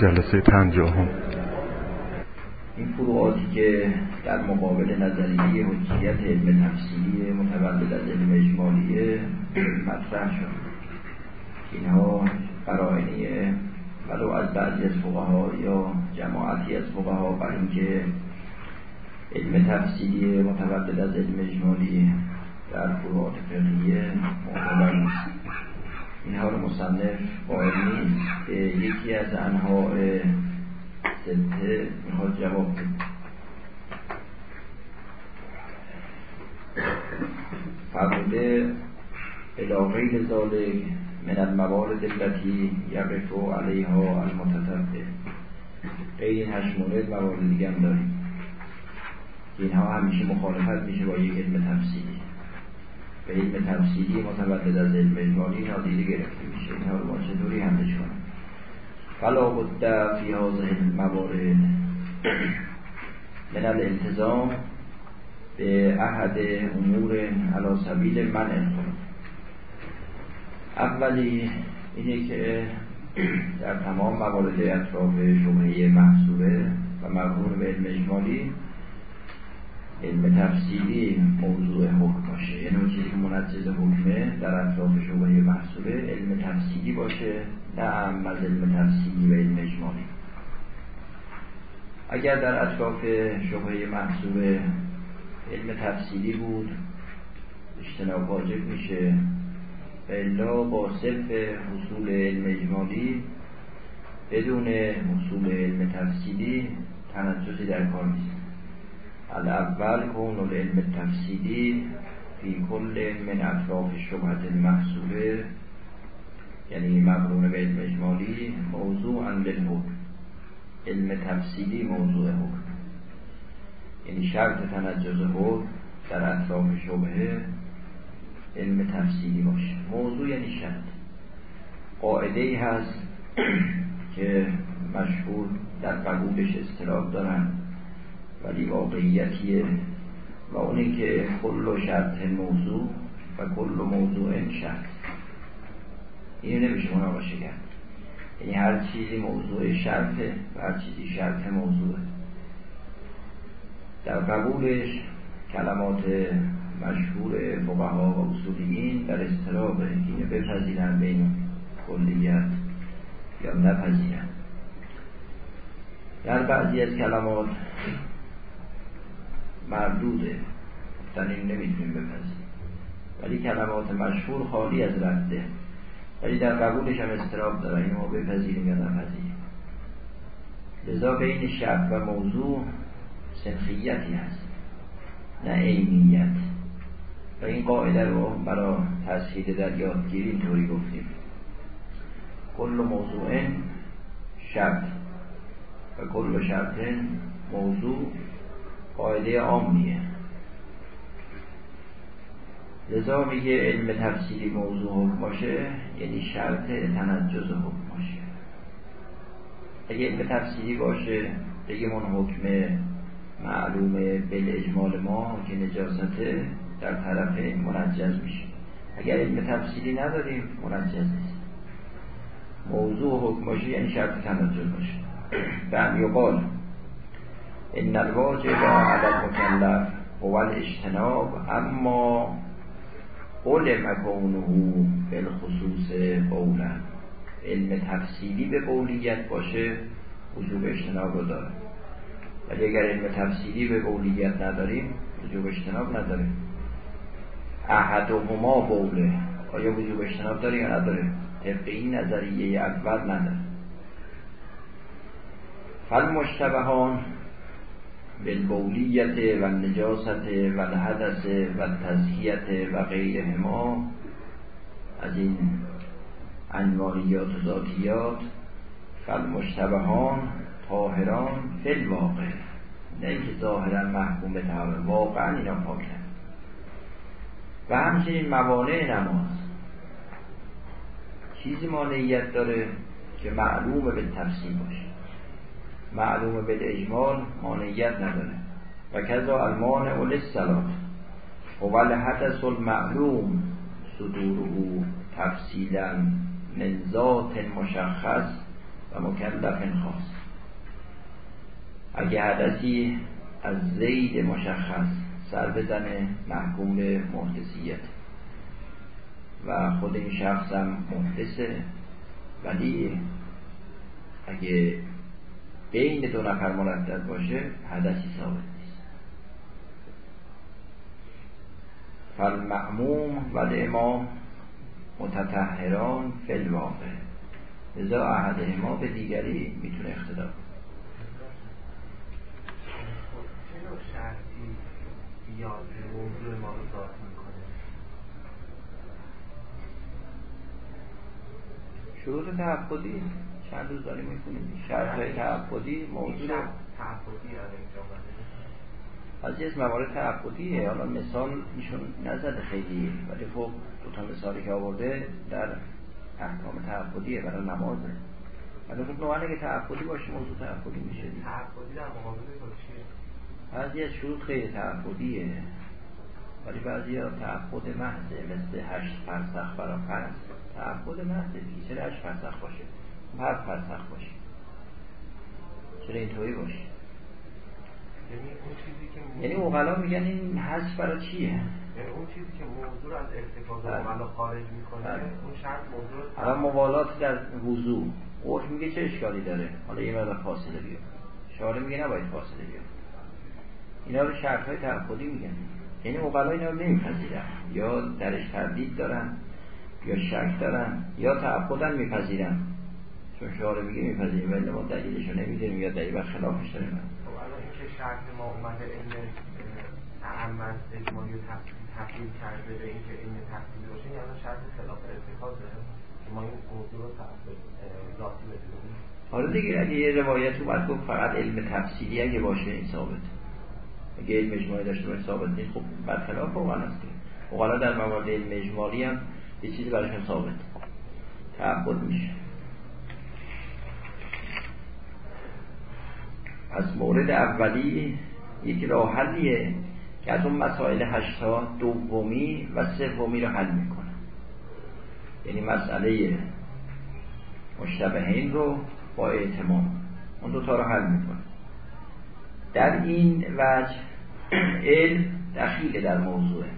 جلسه پنجاهم. این فروعاتی که در مقابل نظریه حجیت علم تفصیلی متولد از علم اجمالیه مطرح شد. اینها براینیه ولو از بعضی از فقها یا جماعتی از فقها بر اینکه علم تفصیلی متولد از علم اجمالی در فروعات فقهیه معتبر نیست. اینها رو مصنف قائل نیست. به یکی از انواع سته می‌خواد جواب فرموده الى غیر ذالک من الموارد التي یقف علیها المتتبع. غیر این هشت مورد موارد دیگه هم داریم. اینها همیشه مخالفت میشه با یک علم تفصیلی. به علم تفصیلی متولد از علم اجمالی نادیده گرفته میشه. اینها رو ما چطوری حملش کنیم فلا بد فی هذه الموارد. من الالتزام به احد امور علی سبیل من الخلاف اولی اینه که در تمام موارد اطراف شبهه محصوبه و مقرون به علم اجمالی علم تفصیلی موضوع حکم باشه. منجز حکمه در اطراف شبهه محصوله علم تفصیلی باشه نه ام از علم تفصیلی و علم اجمالی. اگر در اطراف شبهه محصوله علم تفصیلی بود اجتناب واجب میشه. الا با صرف حصول علم اجمالی بدون حصول علم تفصیلی تنجزی در کار نیست. الاول کون العلم تفصیلی فی کل من اطراف شبهت المحصوله یعنی مقرون به علم اجمالی موضوع للحکم. علم تفصیلی موضوع حکم. یعنی شرط تنجز حکم در اطراف شبهه علم تفصیلی باشه. موضوع یعنی شرط. قاعده ای هست که مشهور در قبولش استراب دارن ولی واقعیتیه. و اونی که کل شرط موضوع و کل موضوع شرط. اینو نمیشه مناقشه کرد یعنی هر چیزی موضوع شرطه و هر چیزی شرط موضوعه. در قبولش کلمات مشهور فقها و اصولیین در استراب اینو بپذیرن بین کلیت یا نپذیرن. در بعضی از کلمات مردوده. این نمی‌تونیم بپذیریم. ولی کلمات مشهور خالی از رده. ولی در قبولش هم استراب داره اینو ما بپذیریم یا نپذیریم؟ لذا بین شب و موضوع سنخیتی هست. نه عینیت. و این قاعده رو برای تسهیل در یادگیری اینطوری گفتیم. کل موضوع شب و کل شرط موضوع قاعده عامیه لذا میگه علم تفسیری موضوع حکم باشه یعنی شرط تنجز حکم باشه. اگه علم تفسیری باشه بگیم اون حکم معلومه اجمال ما که نجاسته در طرف منجز میشه. اگر علم تفسیری نداریم منجز نیست. موضوع حکم باشه یعنی شرط تنجز باشه. بعد یقال ان الواجب على المکلف هو الاجتناب اما علم کونه بالخصوص قولا علم تفصیلی به قولیت باشه وجوب اجتناب رو داره. ولی اگر علم تفصیلی به قولیت نداریم وجوب اجتناب نداریم. احدهما بوله آیا وجوب اجتناب داره یا نداره؟ طبق این نظریه اول نداره. فالمشتبهان بالبولیت و نجاست و الحدث و تزهیت و غیرهما از این انوانیات و ذاتیات فالمشتبهان طاهران فل واقع نه اینکه ظاهرا محکوم به واقعا اینا پاکن. و همچنین موانع نماز. چیزی مانعیت داره که معلوم به تفسیر باشه. معلوم به اجمال مانعیت نداره. و کذا المانع للصلات و الحدث المعلوم صدوره تفصیلا من ذات مشخص و مکلف خاص. اگه حدثی از زید مشخص سر بزنه محکوم به محدثیت. و خود این شخص ولی اگه بین دو نفر مردد باشه حدثی ثابت نیست. فالمعموم و امام متطهران فی الواقع. لذا احد ما به دیگری می‌تونه رو شروط تعبدی چند روز داریم می‌کنیم شرط تعبدی موضوع تعبدی از از موارد تعبدیه حالا مثال ایشون نزده خیلی ولی خب دو تا مثالی که آورده در احکام تعبدیه برای نمازه. ولی خب نوعا اگه تعبدی باشه موضوع تعبدی میشه تعبدی در مقابل بعضی از شروط خیلی تعبدیه ولی بعضی ها تعبد محضه مثل هشت فرسخ برای فرض تعبد محضه دیگه چرا هشت فرسخ باشه؟ هر فرسخ باشه چرا اینطوری باشه یعنی اوغلا میگن این حس برای چیه؟ یعنی اون چیزی که موضوع از ارتکاز اوغلا خارج می‌کنه بله. اون شرط موضوع الان موالات در وضوع. عرف میگه چه اشکالی داره؟ حالا یه مقدار فاصله بیا شاره میگه نباید فاصله بیا اینا رو شرط های تعبدی میگن. یعنی اوغلا اینا رو نمیپذیرن. یا درش تردید دارن یا شک دارن یا تعبدن میپذیرن. چون شعاره میگه میپذیریم ولی ما دلیلشو نمی‌دونیم یا دلیل خلافش داریم. خب الان اینکه شرط ما اومده علم تعمد اجمالی و تفصیل کرده به اینکه علم تفصیلی باشه یعنی شرط خلاف اتخاذه که ما این موضوع رو ذاتی بدونیم حالا دیگه اگه یه روایت اومد گفت فقط علم تفصیلی اگه باشه این ثابت. اگه علم اجمالی داشته باشه ثابت نیست خب برخلاف اوغلا است. اوغلا در موارد علم اجمالی هم یه چیزی براشون ثابت. تعبد میشه. از مورد اولی یک راه حلیه که از اون مسائل هشتا دومی و سومی رو حل می‌کنه. یعنی مسئله مشتبهین رو با اعتمام اون دوتا رو حل می‌کنه. در این وجه علم دخیل در موضوعه.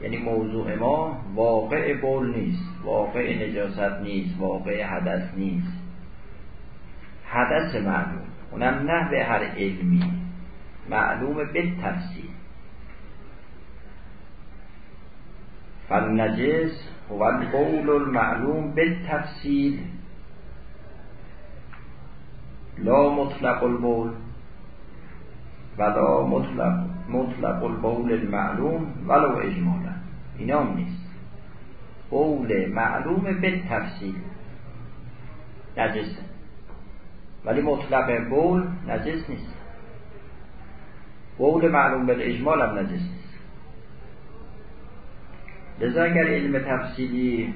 یعنی موضوع ما واقع بول نیست واقع نجاست نیست واقع حدث نیست. حدث معلوم. اونم نه به هر علمی. معلوم به تفسیر. فالنجس هو القول المعلوم به تفسیر. لا مطلق البول ولا مطلق مطلق البول المعلوم ولو اجمالا. اینام نیست. قول معلوم به تفسیر. نجسه ولی مطلق بول نجس نیست. بول معلوم به اجمال هم نجس نیست. لذا اگر علم تفصیلی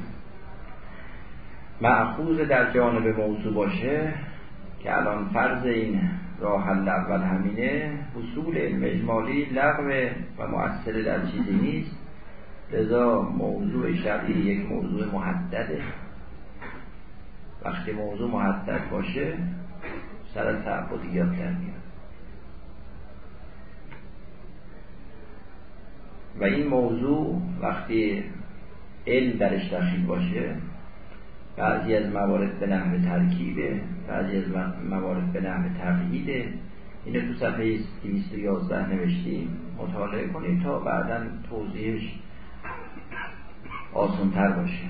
معخوض در جانب موضوع باشه که الان فرض این راه اول همینه حصول علم اجمالی لغو و مؤثر در چیزی نیست. لذا موضوع شرعی یک موضوع محدده. وقتی موضوع محدد باشه سر تعبدیات در میاد و این موضوع وقتی علم درش داخل باشه بعضی از موارد به نحو ترکیبه بعضی از موارد به نحو تقییده. اینو تو صفحه 211 نوشتیم. مطالعه کنید تا بعدا توضیحش آسانتر باشه.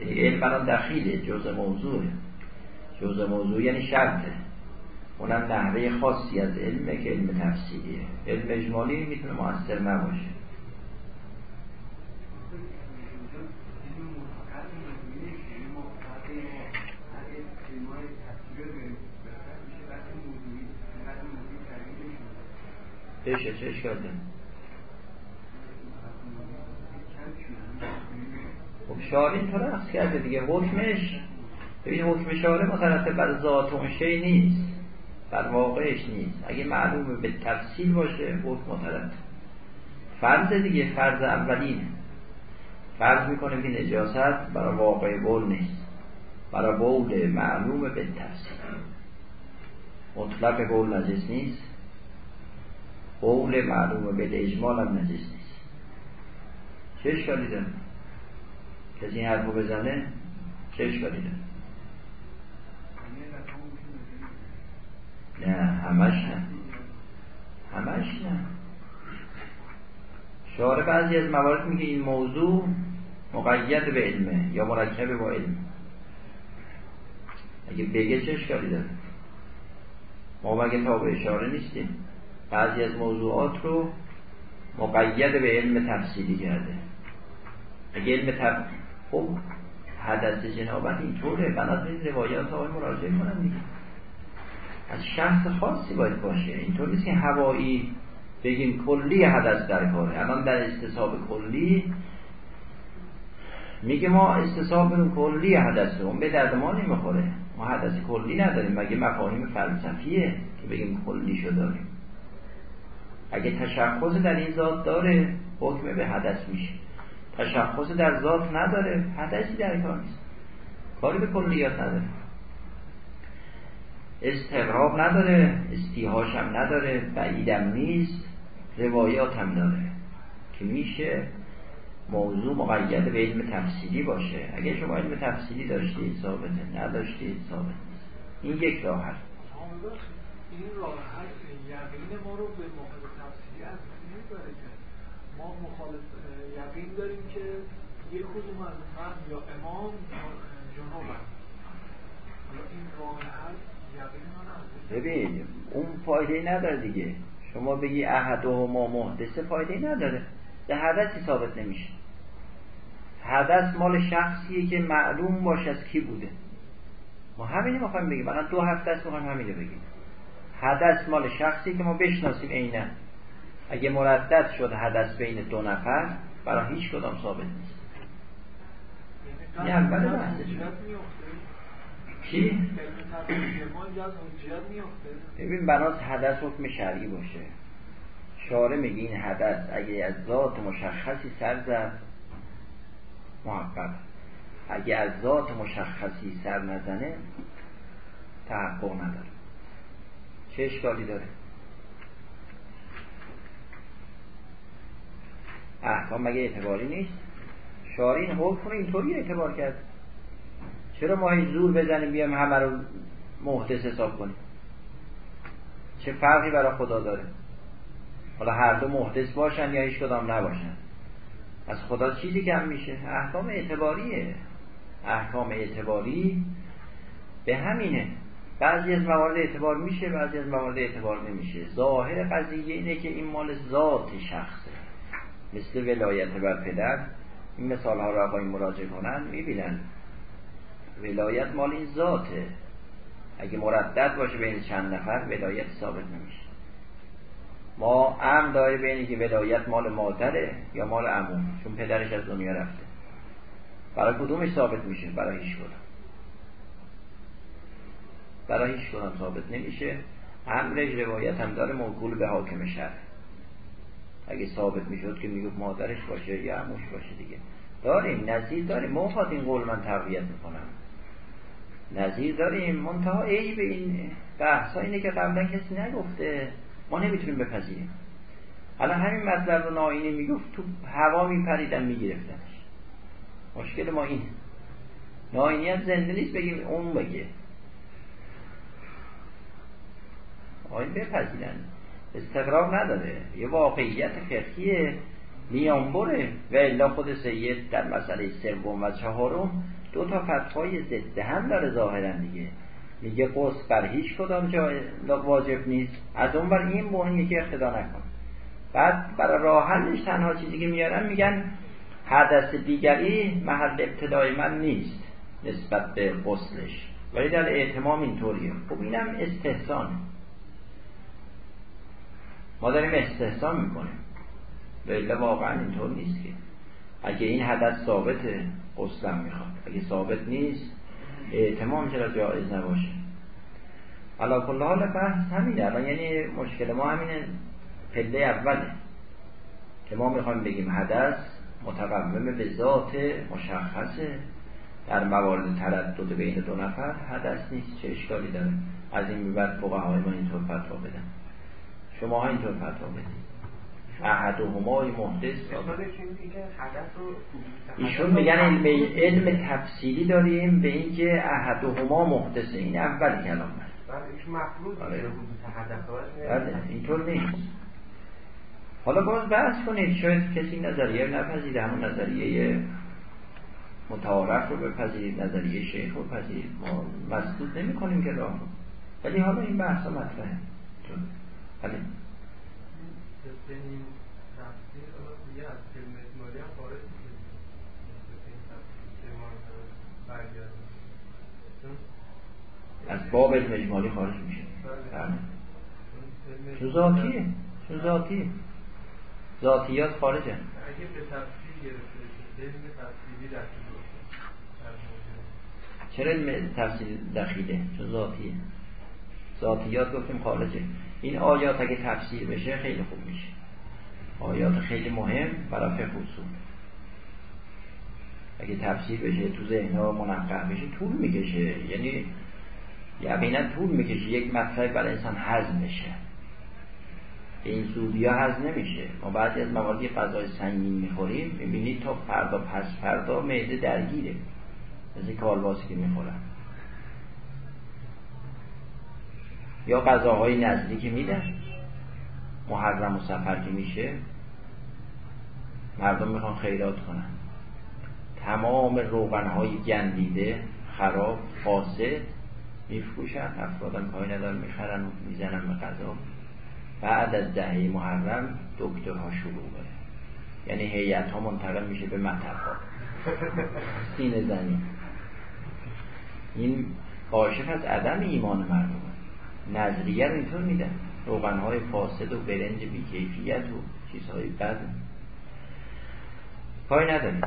یعنی علم الان دخیله جز موضوعه. جزء موضوع یعنی شرطه اونم نحوه خاصی از علمه که علم تفسیریه. علم اجمالی می‌تونه موثر نباشه. بشه چه اشکال خب شاری اینطور کرده دیگه. حکمش این حکم شاره مترتب بر ذات اون شی نیست بر واقعش نیست. اگه معلومه به تفصیل باشه حکم مترتب. فرض دیگه فرض اولین فرض می‌کنه که نجاست برای واقع بول نیست. برای بول معلوم به تفسیر مطلق بول نجس نیست. بول معلوم به اجمال هم نجس نیست. چه اشکالی کسی این حرفو بزنه؟ چه اشکالی نه همش نه. همش نه. شعار بعضی از موارد میگه این موضوع مقید به علمه یا مرکب با علم. اگه بگه چه اشکالی داره؟ ما مگه تا به اشاره نیستیم. بعضی از موضوعات رو مقید به علم تفصیلی کرده. اگه علم تف... خب حدث جنابت اینطوره. بنابراین روایات آقای مراجعه کنن دیگه. از شخص خاصی باید باشه. اینطور نیست که هوایی بگیم کلی حدث در کاره الان در استصحاب کلی میگه ما استصحاب کلی حدث اون به درد ما نمی‌خوره. ما حدث کلی نداریم. مگه مفاهیم فلسفیه که بگیم کلی شو داریم؟ اگه تشخص در این ذات داره حکم به حدث میشه. تشخص در ذات نداره حدثی در کار نیست. کاری به کلیات نداره. استقراب نداره استیهاش هم نداره بعیدم نیست روایات هم داره که میشه موضوع مقید به علم تفصیلی باشه. اگه شما علم تفصیلی داشتید ثابته نداشتید ثابت این یک راه هست این راه یقین ما رو به موقع تفصیلی از نمی‌بره که ما مخالف یقین داریم که یک کدوم از یا امام جنوب حالا این راه هست ببین اون فایده نداره دیگه. شما بگی احد و ما محدثه فایده نداره؟ به حدثی ثابت نمیشه. حدث مال شخصیه که معلوم باشه از کی بوده. ما همینی می‌خوایم بگیم. الان دو هفته است می‌خوایم همینو بگیم. حدث مال شخصی که ما بشناسیم عینا. اگه مردد شد حدث بین دو نفر برای هیچ کدام ثابت نیست. یعنی این اول بحثه چی؟ ببین بناس حدث حکم شرعی باشه. شاره میگه این حدث. اگه از ذات مشخصی سر زد محقق. اگه از ذات مشخصی سر نزنه تحقق نداره. چه اشکالی داره؟ احکام مگه اعتباری نیست؟ شارین حکم اینطوری اعتبار کرد. چرا ما این زور بزنیم بیام همه رو محدث حساب کنیم؟ چه فرقی برای خدا داره؟ حالا هر دو محدث باشن یا هیچ کدام نباشن؟ از خدا چیزی کم میشه؟ احکام اعتباریه. احکام اعتباری به همینه. بعضی از موارد اعتبار میشه بعضی از موارد اعتبار نمیشه. ظاهر قضیه اینه که این مال ذات شخصه. مثل ولایت بر پدر. این مثال ها رو آقای مراجعه کنن می‌بینن. ولایت مال این ذاته. اگه مردد باشه بین چند نفر ولایت ثابت نمیشه. ما ام داره بینی که ولایت مال مادره یا مال عموم چون پدرش از دنیا رفته. برای کدومش ثابت میشه؟ برای هیچ کدوم. برای هیچ کدوم ثابت نمیشه. امرش روایت هم داره موکول به حاکم شهر. اگه ثابت می‌شد که می‌گفت مادرش باشه یا عموش باشه دیگه. داریم نزدیک داریم. موفاد این قول من تقویت می‌کنم. نظیر داریم. منتها ای به این بحث اینه که قبلا کسی نگفته. ما نمی‌تونیم بپذیریم. الان همین مطلب رو ناینی می‌گفت تو هوا میپریدن میگرفتنش. مشکل ما این ناینی زنده نیست بگیم اون بگه. آین بپذیرن. استقرار نداره. یه واقعیت فقهیه میانبره. و الا خود سید در مسئله سوم و چهارم دو تا فتوای ضد هم داره ظاهرا دیگه. میگه قصد بر هیچ کدام جای واجب نیست. از اون بر این به یکی اقتدا نکن. بعد برای راه حلش تنها چیزی که میارن میگن حدث دیگری محل ابتدای من نیست نسبت به قسلش ولی در اعتمام اینطوریه. خب اینم استحسان. ما داریم استحسان می‌کنیم. ولی واقعا اینطور نیست که. اگه این حدث ثابته قسلم می‌خواد. اگه ثابت نیست اعتمام چرا جایز نباشه. علا کل حال بحث همینه. الان یعنی مشکل ما همینه. پله اوله که ما می‌خوایم بگیم حدث متقوم به ذات مشخصه. در موارد تردد بین دو نفر حدث نیست. چه اشکالی داره؟ از این بعد های ما اینطور فتوا بدن. شما ها اینطور فتوا بدید. احد و همای محدث ایشون میگن علم, علم تفصیلی داریم به اینکه احد و هما محدث این اول کلام بله بله. اینطور نیست. حالا باز بحث کنید شاید کسی نظریه نپذیره همون نظریه متعارف رو بپذیرید نظریه شیخ رو بپذیرید ما مسدود نمی کنیم که راه ولی حالا این بحث مطرحه. بله. دیگه از هم خارج از باب علم اجمالی خارج میشه. بله. چون ذاتیه چون ذاتیه ذاتیات خارجه. اگه به تفصیل گرفته علم تفصیلی دخیل چرا علم تفصیل دخیله چون ذاتیه ذاتیات گفتیم خارجه. این آیات اگه تفسیر بشه خیلی خوب میشه. آیات خیلی مهم برای فقه اصول. اگه تفسیر بشه تو ذهن ها منقع بشه طول می‌کشه. یعنی یقینا طول می‌کشه یک مطلب برای انسان هضم بشه. این زودی ها هضم نمیشه. ما بعضی از مواردی غذای سنگین می‌خوریم می‌بینید تا فردا پس فردا معده درگیره. مثل کالباسی که می‌خورن. یا غذاهای نزدیکی میدن محرم و سفر که میشه مردم می‌خوان خیرات کنن. تمام روغنهای گندیده خراب فاسد میفروشن افرادم کاری ندارن می‌خرن و می‌زنن به غذا. بعد از دهه محرم دکترها شروع یعنی هیئت ها منتقل میشه به مطب ها سینه زنی این کاشف از عدم ایمان مردم نظریه رو اینطور میدن روغنهای فاسد و برنج بیکیفیت و چیزهای بد. کاری نداریم.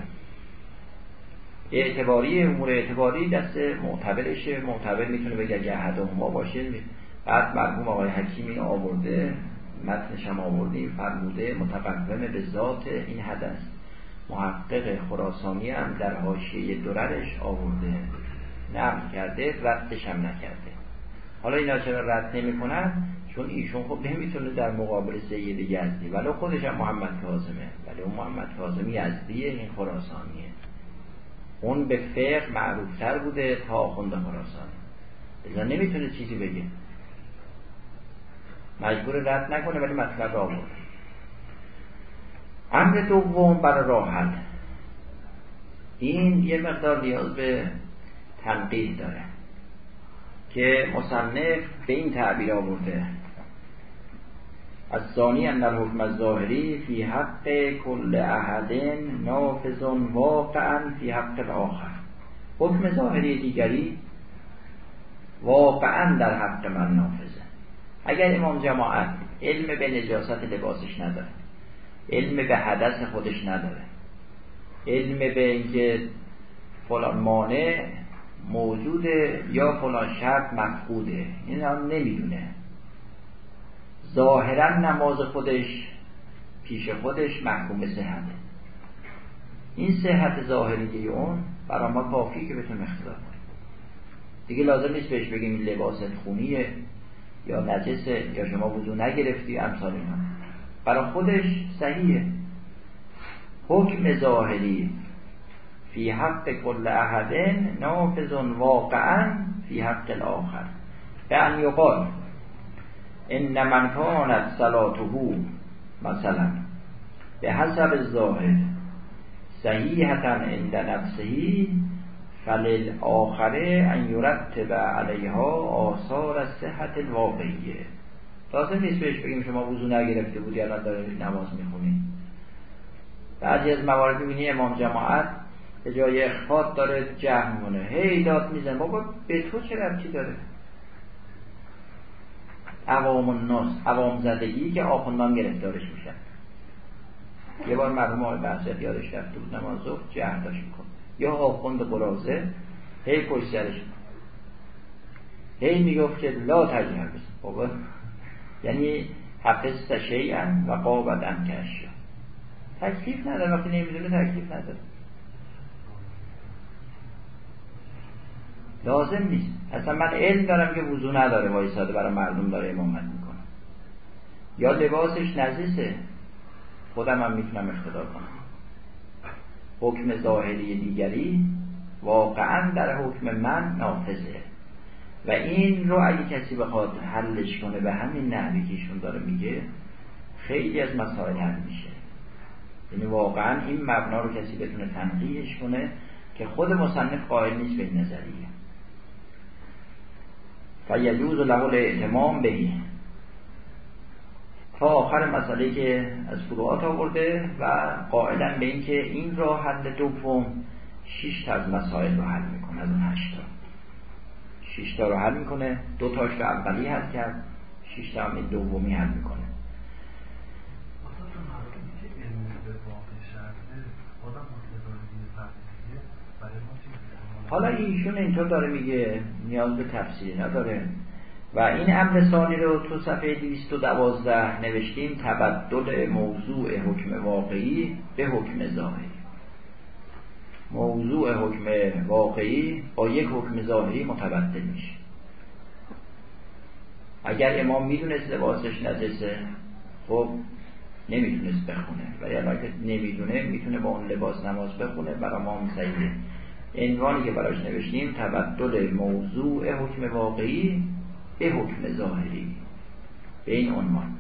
اعتباری امور اعتباری دست معتبرشه معتبر می‌تونه بگه جهد ما باشه. بعد مرحوم آقای حکیم این آورده. متنش هم آورده. فرموده. متقوم به ذات این حدث محقق خراسانی هم در حاشیه دررش آورده. نقل کرده. ردش هم نکرده. حالا اینا چرا رد نمی‌کنن؟ چون ایشون خب نمی‌تونه در مقابل سید یزدی ولی خودش هم محمد کاظمه ولی اون محمد کاظم یزدیه این خراسانیه. اون به فقه معروفتر بوده تا آخوند خراسانی لذا نمی‌تونه چیزی بگه. مجبور رد نکنه ولی مطلب را آورده امر دوم برای راحت. این یه مقدار نیاز به تنقیح داره. که مصنف به این تعبیر آورده. از ثانی ان الحکم الظاهری فی حق کل احد نافذ واقعا فی حق الاخر. حکم ظاهری دیگری واقعا در حق من نافذه. اگر امام جماعت علم به نجاست لباسش نداره علم به حدث خودش نداره علم به اینکه فلان مانع موجوده یا فلان شرط مفقوده. این هم نمی‌دونه. ظاهرا نماز خودش پیش خودش محکوم به صحته. این صحت ظاهری اون برای ما کافی که بتونیم اختیار کنیم. دیگه لازم نیست بهش بگیم لباست خونیه یا نجسه یا شما وضو نگرفتی امثال اینا برای خودش صحیحه. حکم ظاهری. فی حق کل احد نافذ واقعا فی حق الاخر. به ان یقال ان من کانت صلاته مثلا. به حسب الظاهر صحیحتا عند نفسه فللآخره ان یرتب علیها آثار صحت الواقعیه. لازم نیست بهش بگیم شما وضو نگرفته بودی الان دارید نماز می‌خونی. بعضی از موارد می‌بینی امام جماعت به جای اخفاد داره جه میمونه هی داد میزن بابا به تو چه ربطی داره؟ عوام الناس عوام زدگی که آخوندان گرفتارش میشن. یه بار مرحوم آقای بحثت یادش رفته بود نماز ظهر جه داشت میکن یا آخوند قرازه هی پشت سرش هی می‌گفت که لا تجهر بسن بابا یعنی حفظت شیئا و قابت انکش تکلیف نداره وقتی نمی‌دونه تکلیف نداره. لازم نیست. اصلا من علم دارم که وضو نداره وایساده برای مردم داره امامت می‌کنه. یا لباسش نجسه خودم هم می‌تونم اقتدا کنم. حکم ظاهری دیگری واقعا در حکم من نافذه. و این رو اگه کسی بخواد حلش کنه به همین نحوی که ایشون داره میگه خیلی از مسائل حل میشه. یعنی واقعا این مبنا رو کسی بتونه تنقیحش کنه که خود مصنف قائل نیست به این نظریه. فیجوز له الاعتمام بهی تا آخر مسئله که از فروعات آورده و قائلا به اینکه این را حل دوم شش از مسائل رو حل می‌کنه از اون هشتا شش تا رو حل می‌کنه دو تاش رو اولی حل کرد شش تا هم دومی حل می‌کنه. حالا ایشون اینطور داره میگه نیاز به تفسیری نداره. و این امر ثانی رو تو صفحه 212 نوشتیم تبدل موضوع حکم واقعی به حکم ظاهری. موضوع حکم واقعی با یک حکم ظاهری متبدل میشه. اگر امام می‌دونست لباسش نجسه خب نمی‌تونست بخونه. و یا که نمی‌دونه می‌تونه با اون لباس نماز بخونه. برای ما صحیحه عنوانی که براش نوشتیم تبدل موضوع حکم واقعی به حکم ظاهری. به این عنوان.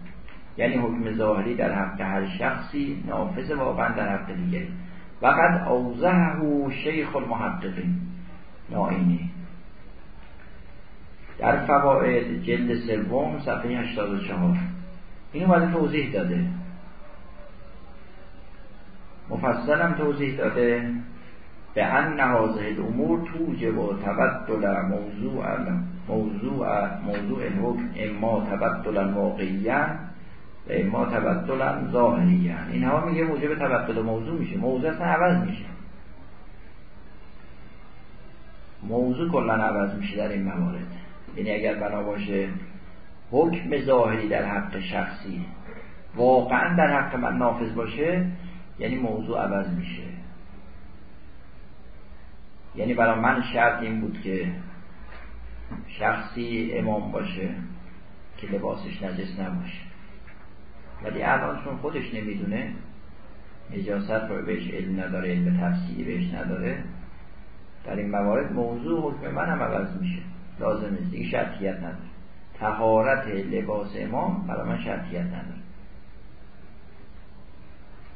یعنی حکم ظاهری در حق هر شخصی نافذ واقعا در حق دیگری وقد اوزهه شیخ المحققین. نائینی. در فواید جلد سوم صفحه 84 این اومده توضیح داده. مفصل هم توضیح داده. به ان هذه الامور توجب و تبدل موضوع موضوع موضوع الحکم اما تبدلا واقعیا و اما تبدلا ظاهریا اینها میگه موجب تبدل موضوع میشه. موضوع اصلا عوض میشه. موضوع کلا عوض میشه در این موارد. یعنی اگر بنا باشه حکم ظاهری در حق شخصی واقعا در حق من نافذ باشه یعنی موضوع عوض میشه. یعنی برای من شرط این بود که شخصی امام باشه که لباسش نجس نباشه. ولی الان چون خودش نمی‌دونه. نجاست رو بهش علم نداره علم تفسیری بهش نداره. در این موارد موضوع حکم من هم عوض میشه. لازم نیست. این شرطیت نداره. تهارت لباس امام برای من شرطیت نداره.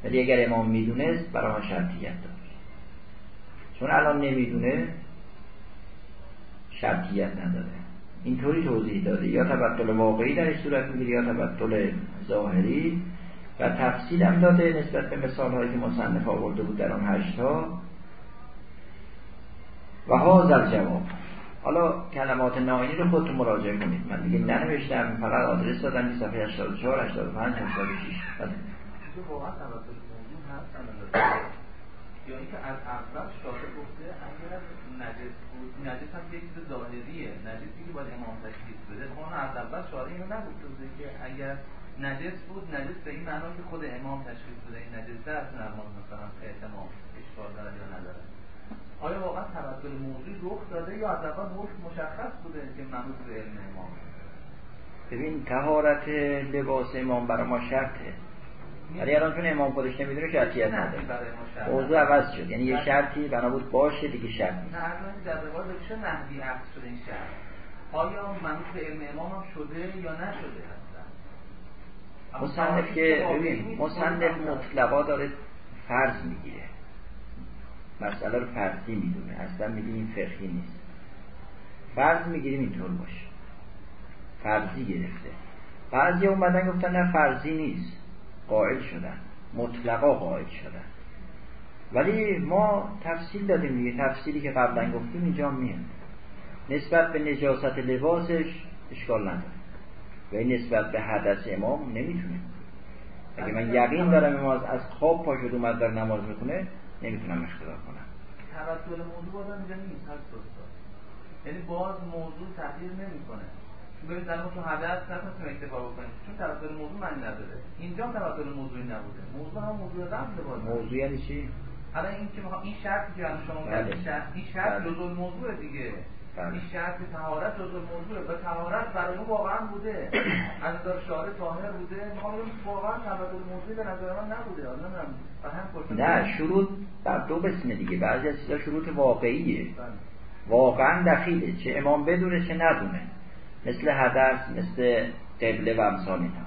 ولی اگر امام می‌دونست برای من شرطیت داره چون الان نمی‌دونه. شرطیت نداره. اینطوری توضیح داده. یا تبدل واقعی درش صورت می‌گیره یا تبدل ظاهری. و تفصیل هم داده نسبت به مثال هایی که مصنف آورده بود در آن هشتا و ها جواب. حالا کلمات ناینی رو خودتون مراجعه کنید. من دیگه ننوشتم. فقط آدرس دادم. که صفحه 84 85 86 بله. اینکه از اول شارع گفته اگر نجس بود نجس هم یک چیز ظاهریه. نجسی که باید امام تشخیص بده. اون از اول شارع اینو نگفته بوده که اگر نجس بود نجس به این معنا که خود امام تشخیص بده. این نجس در نماز مثلا احتمام اشکال داره یا نداره آیا واقعا تبدل موضوعی رخ داده یا از اول مشخص بوده که منوط به علم امام؟ ببین تهارت لباس امام برای ما شرطه. ولی الان چون امام خودش نمی‌دونه شرطیت نداره. موضوع عوض شد. یعنی یه شرطی بنا بود باشه دیگه شرط نیست. نه در روایت چه نحوی عقد شده این شرط؟ آیا منوط به علم امام هم شده یا نشده هستن مصنف که ببین مصنف مطلقا داره فرض می‌گیره. مسئله رو فرضی می‌دونه. اصلا میگه این فقهی نیست. فرض می‌گیریم اینطور باشه. فرضی گرفته. بعضی اومدن گفتن نه فرضی نیست. قائل شدن. مطلقا قائل شدن. ولی ما تفصیل دادیم دیگه. تفصیلی که قبلا گفتیم اینجا میاد. نسبت به نجاست لباسش اشکال نداره. و این نسبت به حدث امام نمی‌تونه. اگه من یقین دارم امام از خواب پا شد اومد در نماز می‌کنه نمی‌تونم اختلاف کنم. توسل موضوع بازم اینجا نیست. یعنی باز موضوع تغییر نمی‌کنه. ببینید در تو حدث نتونستیم اکتفا بکنیم. چون توسل موضوع من نداره. اینجا هم توسل موضوعی نبوده. موضوع هم موضوع قبل باز موضوع یعنی چی؟ حالا این که این شرطی که شما بله. شرط این شرط بله. جزء موضوع دیگه. بله. شرط تهارت جزء موضوعه. و تهارت برای اون واقعا بوده. از نظر شاره طاهر بوده. ما واقعا تبدل موضوعی به نظر من نبوده. نه شروط بر دو قسم دیگه. بعضی از چیزا شروط واقعیه. واقعا دخیله. چه امام بدونه چه ندونه. مثل حدث مثل قبله و امثال اینا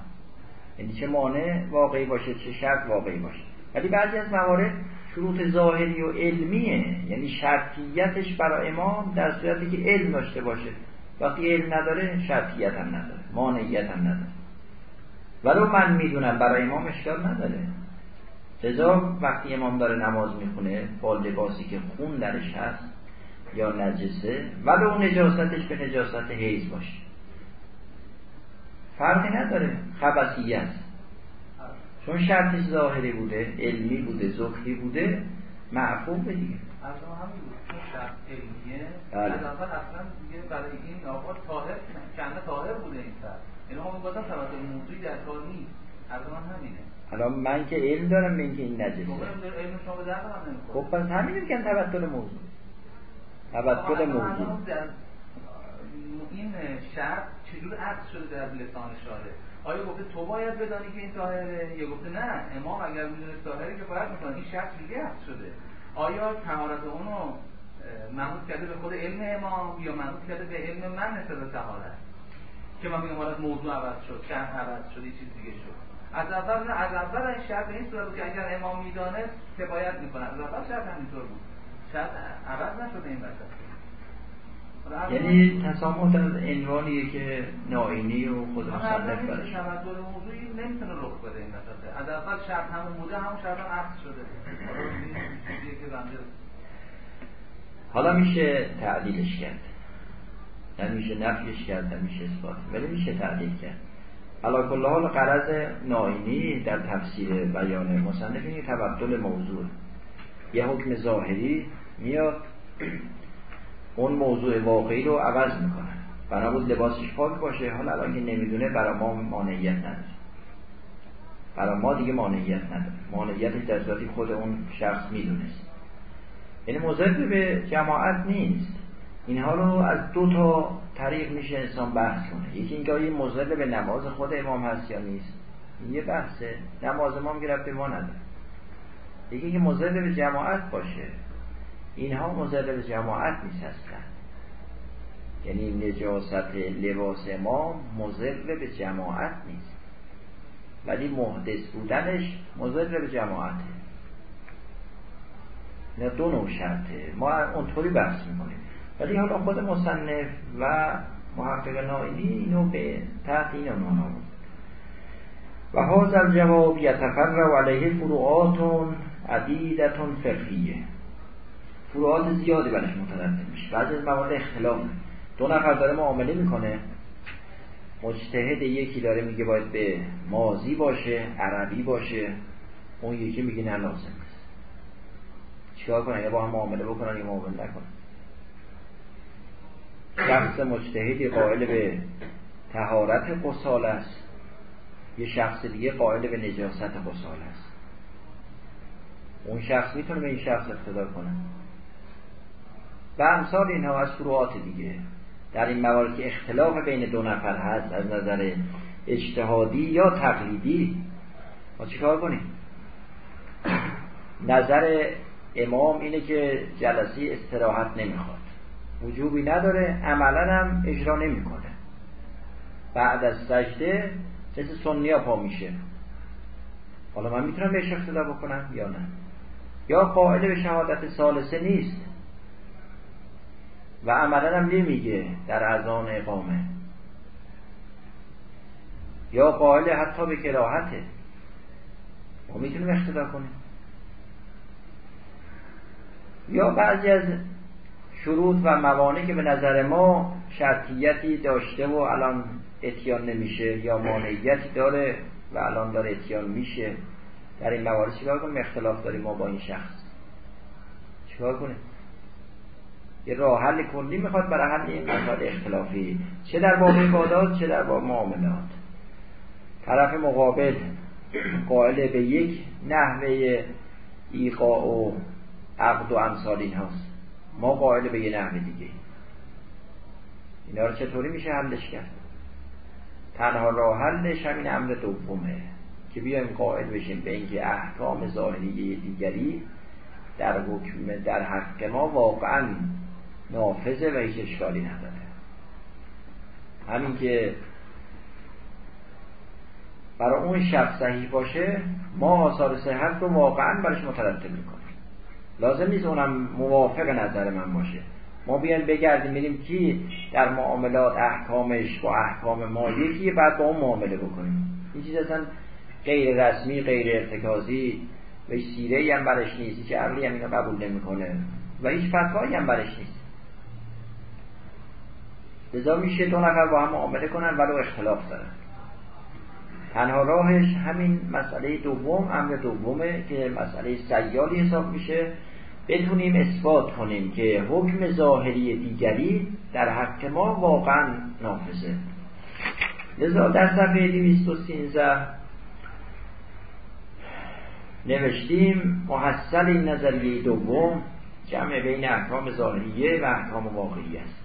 یعنی چه مانع واقعی باشه چه شرط واقعی باشه. ولی بعضی از موارد شروط ظاهری و علمیه. یعنی شرطیتش برای امام در صورتی که علم داشته باشه. وقتی علم نداره شرطیت هم نداره مانعیت هم نداره. ولو من می‌دونم برای امام اشکال نداره. لذا وقتی امام داره نماز می‌خونه با لباسی که خون درش هست یا نجسه ولو نجاستش به نجاست حیز باشه. فرقی نداره. خبسیت چون شرطش ظاهری بوده علمی بوده زخی بوده معفوم دیگه. بود. چون شرط علمیه. بله. از اول اصلا دیگه برای این آقا طاهر کنه طاهر بوده این سر. یعنی ما می‌گفتم توسط موضوعی در کار نیست. از من همینه. الان من که علم دارم به اینکه این نجسه به خب پس همین میگن تبدل موضوع. تبدل موضوع. این شرط چجور عکس شده در لسان شاره آیا گفته تو باید بدانی که این طاهره یا گفته نه امام اگر می‌دونه طاهره که باید می‌کنه این شرط دیگه عکس شده. آیا تهارت اونو مربوط کرده به خود علم امام یا مربوط کرده به علم من نسبت به که من میگم موضوع عوض شد شرط عوض شد یه چیز دیگه شد. از اول از اول این شرط به این صورت که اگر امام می‌دانست که باید می‌کنه از اول شرط همینطور بود. شرط عوض نشده این وسط. یعنی تسامح در عنوانیه که ناینی و خود مصنف برش. تبدل موضوعی نمی‌تونه رخ بده این مسئله از اول شرط همون بوده همون شرط هم عکس شده. حالا میشه تعدیلش کرد. نه میشه نفیش کرد نه میشه اثبات ولی میشه تعدیل کرد. علا کل حال قرض ناینی در تفسیر بیان مصنف این تبدل موضوع. یه حکم ظاهری میاد. اون موضوع واقعی رو عوض می‌کنه. بنا بود لباسش پاک باشه. حالا الان که نمی‌دونه برای ما مانعیت نداره. برای ما دیگه مانعیت نداره. مانعیتش در صورتی خود اون شخص می‌دونست. یعنی مضر به جماعت نیست. اینها رو از دو تا طریق میشه انسان بحث کنه. یکی اینکه آیا مضر به نماز خود امام هست یا نیست؟ این یه بحثه. نماز امام گرفت ما نداره. یکی که مضر به جماعت باشه. اینها به جماعت نیست هستن یعنی نجاست لباس امام مضر به جماعت نیست. ولی محدث بودنش مضر به جماعته نه دو نوع شرطه. ما اونطوری بحث می‌کنیم. ولی حالا خود مصنف و محقق نائینی اینو به تحت این عنوان آورد. و هذا الجواب یتفرع علیه فروعات عدیدتون فقهیه. فروعات زیادی برش مترتب میشه. بعضی از موارد اختلاف. دو نفر داره معامله می‌کنه. مجتهد یکی داره میگه باید به مازی باشه عربی باشه. اون یکی میگه نه لازم چیکار کنن؟ یا با هم معامله بکنن یا معامله نکنن؟ شخص مجتهدی قائل به تهارت قسال است. یه شخص دیگه قائل به نجاست قسال است. اون شخص می‌تونه به این شخص اقتدار کنه. و امثال اینها از فروعات دیگه. در این موارد که اختلاف بین دو نفر هست از نظر اجتهادی یا تقلیدی ما چیکار کنیم؟ نظر امام اینه که جلسی استراحت نمی‌خواد. وجوبی نداره عملا هم اجرا نمی‌کنه. بعد از سجده مثل سنیا پا میشه. حالا من می‌تونم بهش اقتدا بکنم یا نه؟ یا قائل به شهادت سالسه نیست. و عملا هم نمیگه در ازان اقامه. یا قائل حتی به کراهته. ما می‌تونیم اقتدا کنیم. یا بعضی از شروط و موانع که به نظر ما شرطیتی داشته و الان اتیان نمیشه یا مانعیتی داره و الان داره اتیان میشه در این موارد چیکار کنیم؟ اختلاف داریم ما با این شخص. چیکار کنیم؟ یه راه حل کلی می‌خواد برای حل این مسائل اختلافی. چه در باب عبادات چه در باب معاملات. طرف مقابل قائل به یک نحوه ایقاع و عقد و امثال این هاست ما قائل به یه نحوه دیگه اینا رو چطوری میشه حلش کرد؟ تنها راه حلش همین امر دومه که بیایم قائل بشیم به اینکه احکام ظاهری دیگری در حکم در حق ما واقعا نافذه و هیچ اشکالی نداره. همین که برای اون شخص صحیح باشه ما آثار صحت رو واقعا برش مترتب می‌کنیم. لازم نیست اونم موافق نظر من باشه. ما بیان بگردیم ببینیم کی در معاملات احکامش با احکام ما یکی بعد با اون معامله بکنیم. این چیز اصلا غیر رسمی غیر ارتکازی و سیره هم برش نیست هیچ عقلی هم اینو قبول نمی‌کنه و هیچ فتوایی هم برش نیست. لذا میشه دو نفر با هم معامله کنن ولو اختلاف دارن. تنها راهش همین مسئله دوم امر دومه که مسئله سیالی حساب میشه. بتونیم اثبات کنیم که حکم ظاهری دیگری در حق ما واقعا نافذه. لذا در صفحه 213 نوشتیم محصل نظریه دوم جمع بین احکام ظاهریه و احکام واقعی است.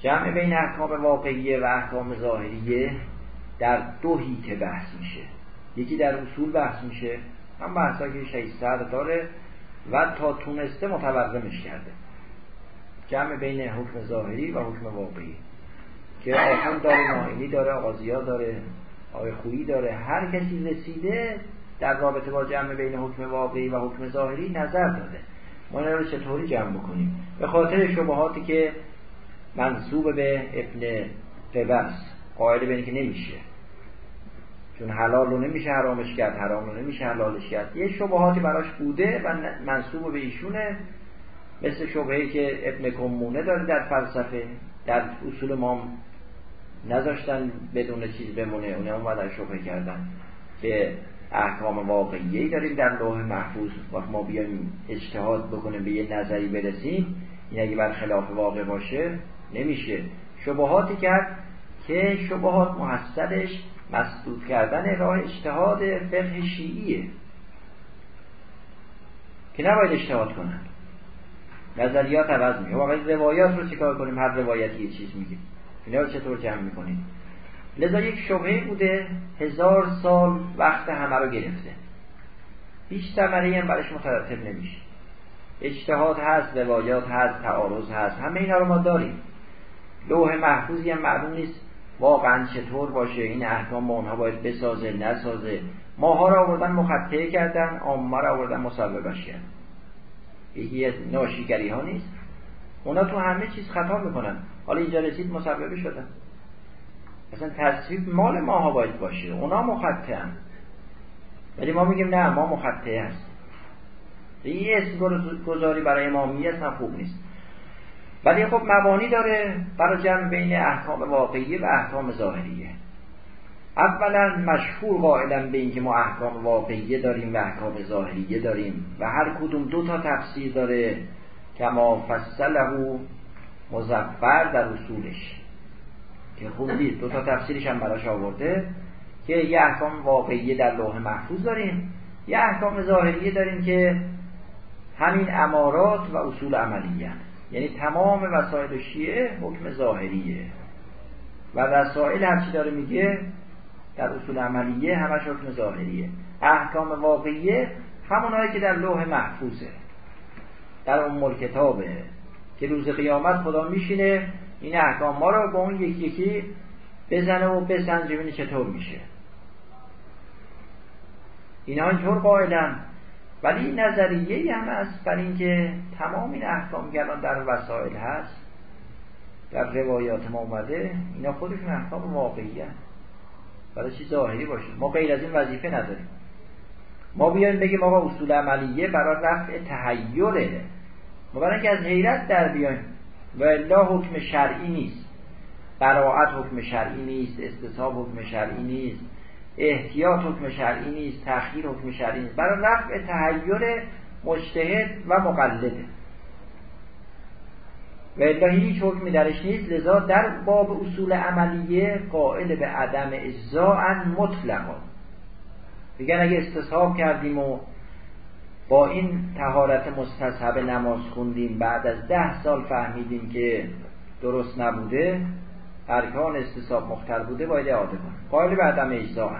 جمع بین احکام واقعیه و احکام ظاهریه در دو هیته بحث میشه. یکی در اصول بحث میشه هم بحثا که شیستر داره و تا تونسته متورمش کرده. جمع بین حکم ظاهری و حکم واقعی. که آخون داره نائینی داره آغازیا داره آقای خویی داره. هر کسی رسیده در رابطه با جمع بین حکم واقعی و حکم ظاهری نظر داده. ما رو چطوری جمع بکنیم؟ به خاطر شبهاتی که منصوب به ابن قبس. قائل به که نمیشه. چون حلال رو نمیشه حرامش کرد حرام رو نمیشه حلالش کرد. یه شبهاتی براش بوده و منصوب به ایشونه. مثل شبهی که ابن کمونه داره در فلسفه. در اصول ما نذاشتن بدون چیز بمونه. اونه اومدن شبه کردن. که احکام واقعی داریم در لوح محفوظ. وقت ما بیایم اجتهاد بکنیم به یه نظری برسیم این اگه بر خلاف واقع باشه نمیشه. شبهاتی کرد که شبهات محصلش مسدود کردن راه اجتهاد فقه شیعیه. که نباید اجتهاد کنن. نظریات عوض میگه واقعا روایات رو چیکار کنیم؟ هر روایتی یه چیز میگه اینا رو چطور جمع می‌کنیم؟ لذا یک شبهه بوده هزار سال وقت همه رو گرفته. هیچ ثمره هم برش مترتب نمیشه. اجتهاد هست روایات هست تعارض هست. همه اینا رو ما داریم. لوح محفوظی هم معلوم نیست. واقعا چطور باشه؟ این احکام با اونها باید بسازه نسازه؟ ماها را آوردن مخطعه کردن آمما را آوردن مسببش کردن یکی از ناشیگری ها نیست. اونا تو همه چیز خطا می‌کنن. حالا اینجا رسید مسببه شدن. اصلا تصویب مال ماها باید باشه. اونا مخطعه ولی ما میگیم نه ما مخطعه هست این اسم گذاری برای امامیت هم خوب نیست. ولی خب مبانی داره برای جمع بین احکام واقعیه و احکام ظاهریه. اولا مشهور قائلا به اینکه ما احکام واقعیه داریم و احکام ظاهریه داریم و هر کدوم دو تا تفسیر داره کما فصله مزفر در اصولش. که خوندید دو تا تفسیرش هم براش آورده که یه احکام واقعیه در لوح محفوظ داریم یه احکام ظاهریه داریم که همین امارات و اصول عملیه. یعنی تمام وسایل شیعه حکم ظاهریه. و وسایل هرچی داره میگه؟ در اصول عملیه همش حکم ظاهریه. احکام واقعیه همونهایی که در لوح محفوظه در اون کتابه که روز قیامت خدا میشینه این احکام ما رو با اون یکی یکی بزنه و بسنجه ببینه چطور میشه. اینا اینطور قائلن ولی نظریه هم هست بر اینکه تمام این احکام که در وسایل هست در روایات ما اومده اینا خودشون احکام واقعی هست برای چی ظاهری باشه؟ ما غیر از این وظیفه نداریم. ما بیایم بگیم آقا اصول عملیه برای رفع تحیره ما برای اینکه از حیرت در بیایم. و الا حکم شرعی نیست. براعت حکم شرعی نیست استصحاب حکم شرعی نیست احتیاط حکم شرعی نیست تأخیر حکم شرعی نیست. برای رفع تحیر مجتهد و مقلده و الا هیچ حکمی درش نیست لذا در باب اصول عملیه قائل به عدم اجزاء مطلقا. میگن اگه استصحاب کردیم و با این تهارت مستصحب نماز خوندیم بعد از ده سال فهمیدیم که درست نبوده ارکان استصاب مختل بوده باید اعاده کنه قائل به عدم اجزا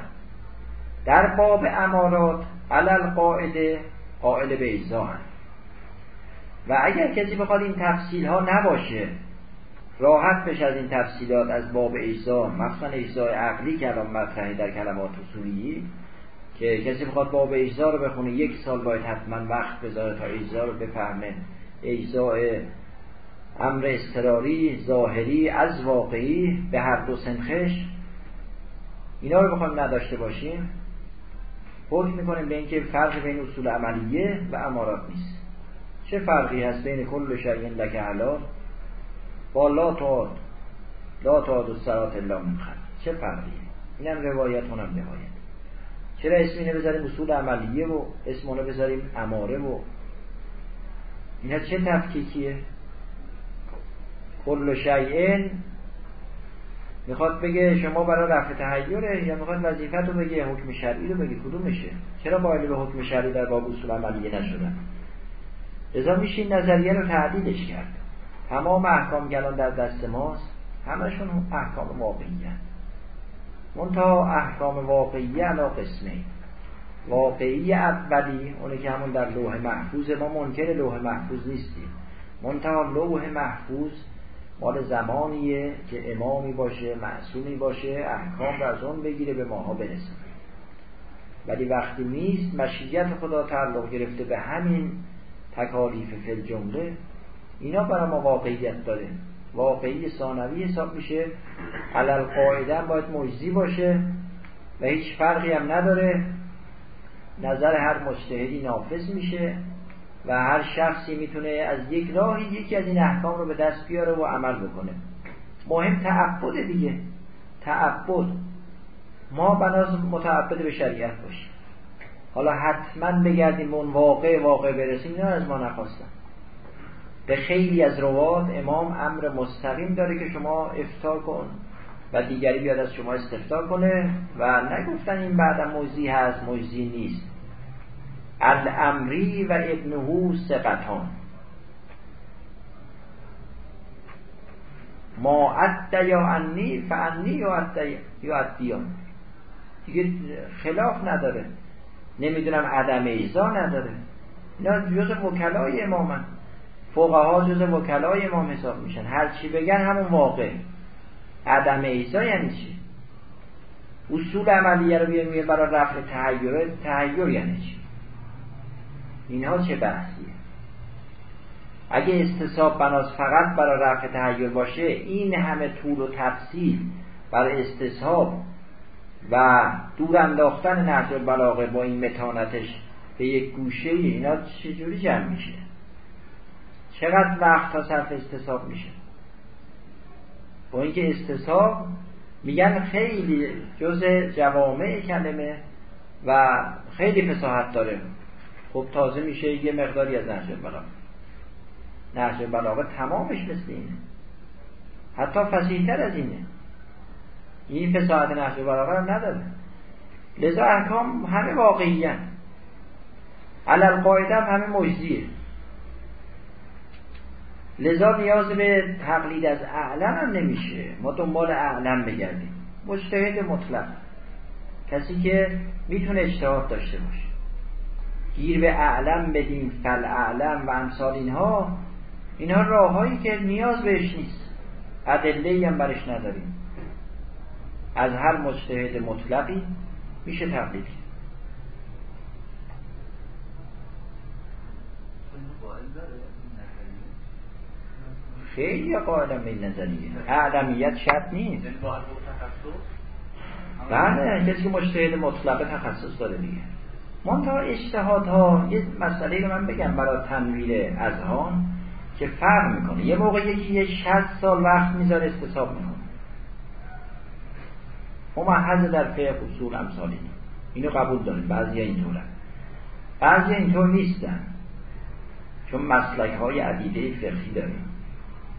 در باب امارات علل قاعده قائل به اجزا و اگر کسی بخواد این تفصیل ها نباشه راحت بشه از این تفصیلات از باب اجزا مخصوصا اجزای عقلی که الان مطرحه در کلمات اصولی که کسی بخواد باب اجزا رو بخونه یک سال باید حتما وقت بذاره تا اجزا رو بفهمه. اجزای امر استراری ظاهری از واقعی به هر دو سنخش. اینا رو بخوایم نداشته باشیم. حکم می‌کنیم به اینکه فرق بین اصول عملیه و امارات نیست. چه فرقی هست بین کل شیء لک حلال با لا تاد لا تاد و سرات الله من چه فرقیه اینم روایت اونم روایت چرا اسم اینه بذاریم اصول عملیه و اسم اونو بذاریم اماره و اینا چه تفکیکیه؟ کل شیئن می‌خواد بگه شما برای رفع تحیره یا می‌خواد وظیفت رو بگه حکم شرعی رو بگه کدومشه چرا قائل به حکم شرعی در باب اصول عملیه نشدن؟ لذا میشه این نظریه رو تعدیلش کرد. تمام احکام گلان در دست ماست. همشون احکام واقعی هست منتها احکام واقعی علا قسمه. واقعی اولی اونه که همون در لوح محفوظ ما منکر لوح محفوظ نیستیم. منتها لوح محفوظ مال زمانیه که امامی باشه معصومی باشه احکام رو از اون بگیره به ماها برسه. ولی وقتی نیست مشیت خدا تعلق گرفته به همین تکالیف فل جمله اینا برای ما واقعیت داره. واقعی ثانوی حساب میشه. علل قاعده باید مجزی باشه و هیچ فرقی هم نداره. نظر هر مجتهدی نافذ میشه. و هر شخصی می‌تونه از یک راهی یکی از این احکام رو به دست بیاره و عمل بکنه. مهم تعبد دیگه. تعبد. ما بناز متعبد به شریعت باشیم. حالا حتما بگردیم اون واقع واقع برسیم نه از ما نخواستن. به خیلی از روات امام امر مستقیم داره که شما افتار کن و دیگری بیاد از شما استفتار کنه و نگفتن این بعد موزی هست موزی نیست. الامری و ابنهو سقطان. ما یا انی فانی یا ادیان دیگه خلاف نداره. نمی‌دونم عدم ایزا نداره. اینا جز وکلای امامن. فقها جز وکلای امام حساب میشن. هر چی بگن همون واقع. عدم ایزا یعنی چی؟ اصول عملیه رو بیاریم برای رفع تحیر تحیر یعنی چی؟ اینها چه بحثیه؟ اگه استصاب بناس فقط برای رفع تحیر باشه این همه طول و تفصیل برای استصحاب و دور انداختن نهج بلاغه با این متانتش به یک گوشه اینا چجوری جمع میشه؟ چقدر وقت تا صرف استصاب میشه؟ با اینکه استصاب میگن خیلی جز جوامع کلمه و خیلی فساحت داره. خب تازه میشه یه مقداری از نهج بلاغه نهج بلاغه تمامش مثل اینه. حتی فسیحتر از اینه. این فساحت نهج بلاغه هم نداره. لذا احکام همه واقعی هم علل قاعده هم همه مجزیه. لذا نیاز به تقلید از اعلم هم نمیشه. ما دنبال اعلم بگردیم. مجتهد مطلق. کسی که می‌تونه اجتهاد داشته باشه. گیر به اعلم بدیم فل اعلم و امثال اینها اینها راههایی که نیاز بهش نیست. ادله هم برش نداریم. از هر مجتهد مطلقی میشه تقلید خیلی قائلم به این نظریه. اعلمیت شرط نیست. یعنی بله کسی که مجتهد مطلقه تخصص داره دیگه. منتها ها یه مسئله رو من بگم برای تنویر اذهان که فرق می‌کنه. یه موقع یکی یه 60 سال وقت می‌ذاره استصاب می‌کنه. ممحض در فقه اصول امثالی اینو قبول داریم. بعضی اینطورن بعضی اینطور نیستن. چون مسلک های عدیده فقهی داریم.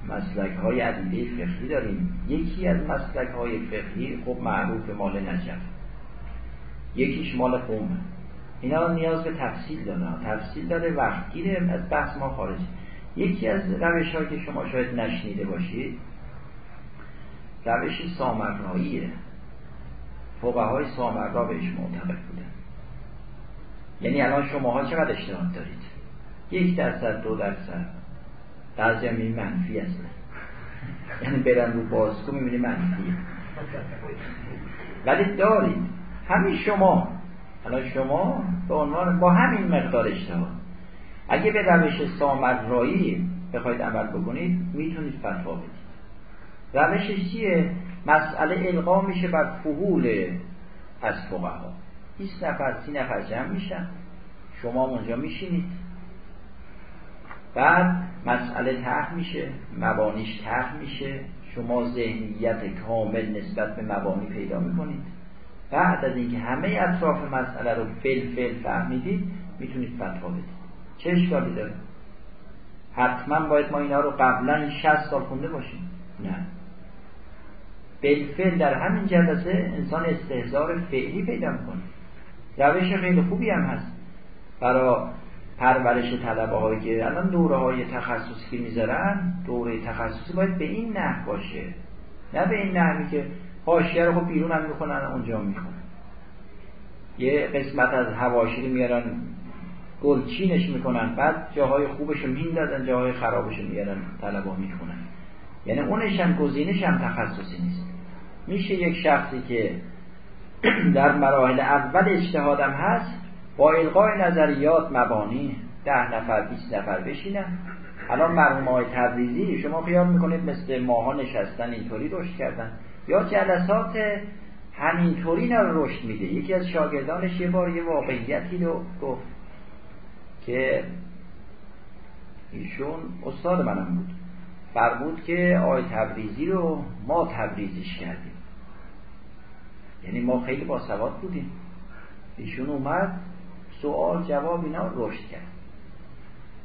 مسلک های عدیده فقهی داریم. یکی از مسلک های فقهی خب معروف مال نجف. یکیش مال قومه. اینا نیاز به تفصیل داره تفصیل داره وقت گیره از بحث ما خارج. یکی از روش که شما شاید نشنیده باشید روش سامراییه فقه های سامرا بهش معتقد بودن. یعنی الان شماها چقدر اشتراک دارید؟ یک درصد دو درصد. بعضی هم منفی هستن یعنی برن رو بازکو می‌بینی منفیه. ولی دارید همین شما الان شما به عنوان با همین مقدار اشتها اگه به روش سامرایی بخواید عمل بکنید می‌تونید فتوا بدید. روشش چیه؟ مسئله القا میشه بر فهول از فقها. 20 نفر سی نفر جمع میشن. شما اونجا میشینید. بعد مسئله طرح میشه مبانیش طرح میشه. شما ذهنیت کامل نسبت به مبانی پیدا می‌کنید. بعد از اینکه همه اطراف مسئله رو فل فل فهمیدید می‌تونید فتوا بدید. چه اشکالی داره؟ حتما باید ما اینا رو قبلا 60 سال خونده باشیم. نه. بالفعل در همین جلسه انسان استهزار فعلی پیدا می‌کنه. روش خیلی خوبی هم هست. برای پرورش طلبه هایی که الان دوره های تخصصی می‌ذارن دوره تخصصی باید به این نه باشه. نه به این نحوی که حاشیه رو خب بیرون هم می‌کنن اونجا می‌کنن. یه قسمت از هواشی میارن گلچینش می‌کنن بعد جاهای خوبش رو میندازن جاهای خرابش رو میارن طلبا می‌خونن. یعنی اونش هم گزینش هم تخصصی نیست. میشه یک شخصی که در مراحل اول اجتهادم هست با القای نظریات مبانی ده نفر بیست نفر بشینن. الان مرحوم های تبریزی شما خیال می‌کنید مثل ماها نشستن اینطوری رشد کردن. یا جلسات همینطوری نه رو رشد میده. یکی از شاگردانش یه بار یه واقعیتی رو گفت که ایشون استاد منم بود. فرمود که آی تبریزی رو ما تبریزیش کردیم. یعنی ما خیلی باسواد بودیم. ایشون اومد سوال جواب اینا رشد کرد.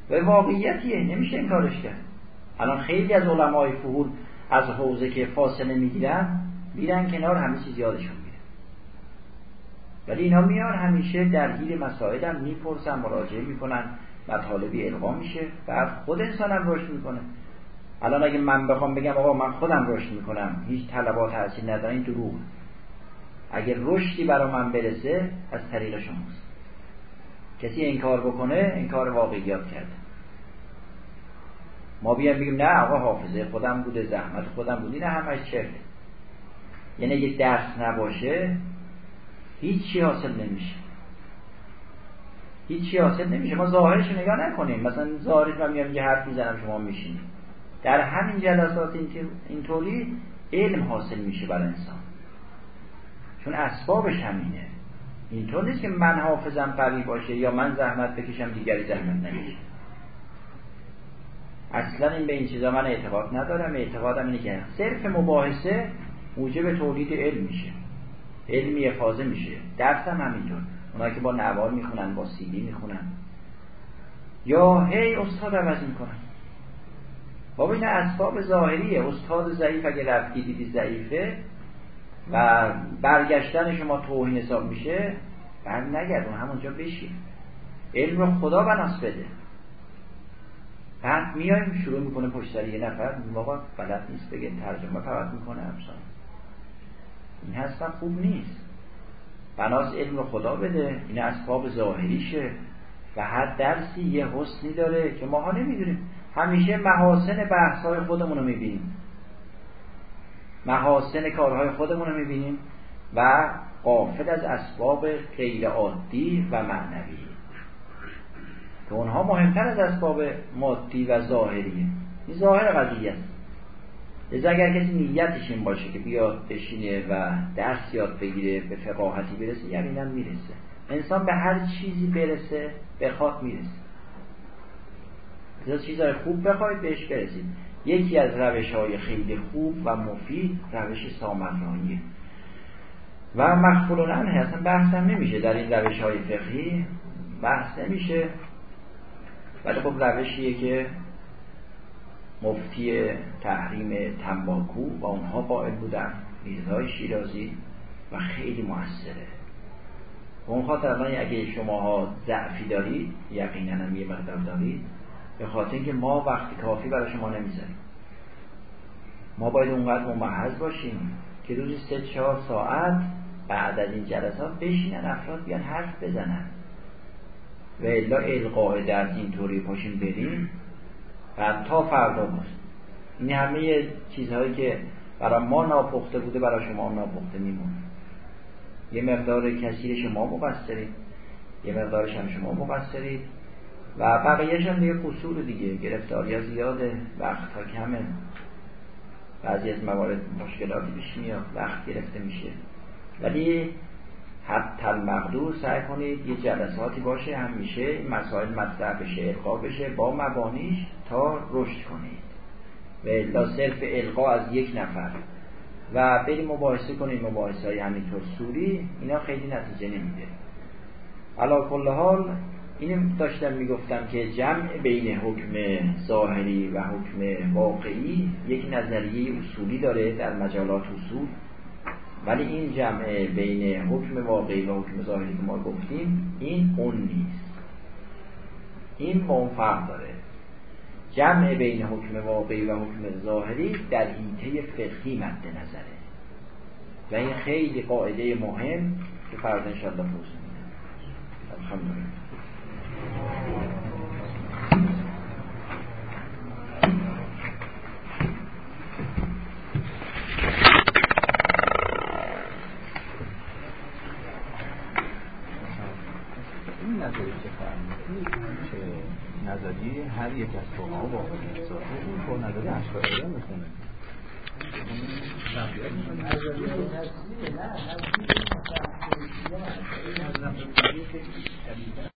و واقعیتیه نمیشه این کارش کرد. الان خیلی از علمای فهول از حوزه که فاصله می‌گیرن میرن کنار همه چیز یادشون میره. ولی اینا میان همیشه درگیر مسائل هم می‌پرسن مراجعه می‌کنن مطالبی القا میشه بعد خود انسانم رشد می‌کنه. الان اگه من بخوام بگم آقا من خودم رشد می‌کنم هیچ طلبات تاثیر نداره این دروغ اگر رشدی برا من برسه از طریق شماست. کسی این کار بکنه این کار واقعیات کرده. ما بیان بگیم نه آقا حافظه خودم بوده زحمت خودم بودی نه همش چرته یعنی اگه درس نباشه هیچی حاصل نمیشه. هیچی حاصل نمیشه. ما ظاهرش نگاه نکنیم. مثلا ظاهرش من میام یه حرف می‌زنم شما میشینید. در همین جلسات اینطوری علم حاصل میشه برای انسان. چون اسبابش همینه. اینطور نیست که من حافظم قوی باشه یا من زحمت بکشم دیگری زحمت نکشه. اصلا این به این چیزا من اعتقاد ندارم. اعتقادم اینه که صرف مباحثه موجب تولید علم میشه. علمی افاظه میشه. درس هم همینطور اونایی که با نوار می‌خونن با سیدی می‌خونن. یا هی استاد عوض می‌کنن. بابا این اسباب ظاهریه. استاد ضعیف اگه رفتی دیدی ضعیفه و برگشتن شما توهین حساب میشه بر نگردون همونجا بشین. علم رو خدا بناس بده. بعد میایم شروع می‌کنه پشت سر یه نفر موقع بلد نیست بگه ترجمه فقط می‌کنه همسان این هستن خوب نیست. بناس علم خدا بده. این اسباب ظاهریشه. و هر درسی یه حسنی داره که ماها نمی‌دونیم. همیشه محاسن بحث های خودمون رو می‌بینیم. محاسن کارهای خودمون رو می‌بینیم. و قافل از اسباب غیر عادی و معنوی. که اونها مهمتر از اسباب مادی و ظاهریه. این ظاهر قضیه است. لذا اگر کسی نیتش این باشه که بیاد بشینه و درس یاد بگیره به فقاهتی برسه یقینا می‌رسه. انسان به هر چیزی برسه بخواد می‌رسه. لذا چیزهای خوب بخواید بهش برسید. یکی از روش های خیلی خوب و مفید روش سامناییه و مخفولون عنه اصلا بحث هم نمیشه در این روش های فقهی. بحث نمیشه. ولی خب روشیه که مفتی تحریم تنباکو و اونها قائل بودن. میرزای شیرازی و خیلی موثره. اون خاطر الان اگه شماها ضعفی دارید یقینا هم یه مقدار دارید به خاطر اینکه ما وقتی کافی برای شما نمی‌ذاریم. ما باید اونقدر ممحض باشیم که روزی سه چهار ساعت بعد از این جلسات بشینن افراد بیان حرف بزنن. و الا القاء درس اینطوری پاشیم بریم. بعد تا فردا باز این همه چیزهایی که برای ما ناپخته بوده برای شما ناپخته میمونه. یه مقدار کثیر شما مقصرید. یه مقدارش هم شما مقصرید. و بقیهش هم دیگه قصور دیگه. گرفتاری ها زیاده وقت ها کمه. بعضی از موارد مشکلاتی پیش میاد وقت گرفته میشه. ولی حتی المقدور سعی کنید یه جلساتی باشه همیشه این مسائل مطرح بشه القا بشه با مبانیش تا رشد کنید. و الا صرف القا از یک نفر. و بریم مباحثه کنیم مباحثه های همینطور سوری. اینا خیلی نتیجه نمیده. علا کل حال اینم داشتم می‌گفتم که جمع بین حکم ظاهری و حکم واقعی یک نظریه اصولی داره در مجالات اصول. ولی این جمع بین حکم واقعی و حکم ظاهری که ما گفتیم این اون نیست. این با اون فرق داره. جمع بین حکم واقعی و حکم ظاهری در حیطه فقهی مد نظره. و این خیلی قاعده مهم که فردا انشاءالله توضیح میدم. الحمدلله این نظری که فرمودید که نظری هر یک از فقها با این با نظری اشکالی می‌خونه